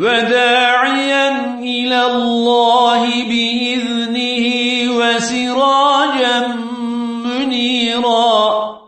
وداعيا إلى الله بإذنه وسراجا منيرا.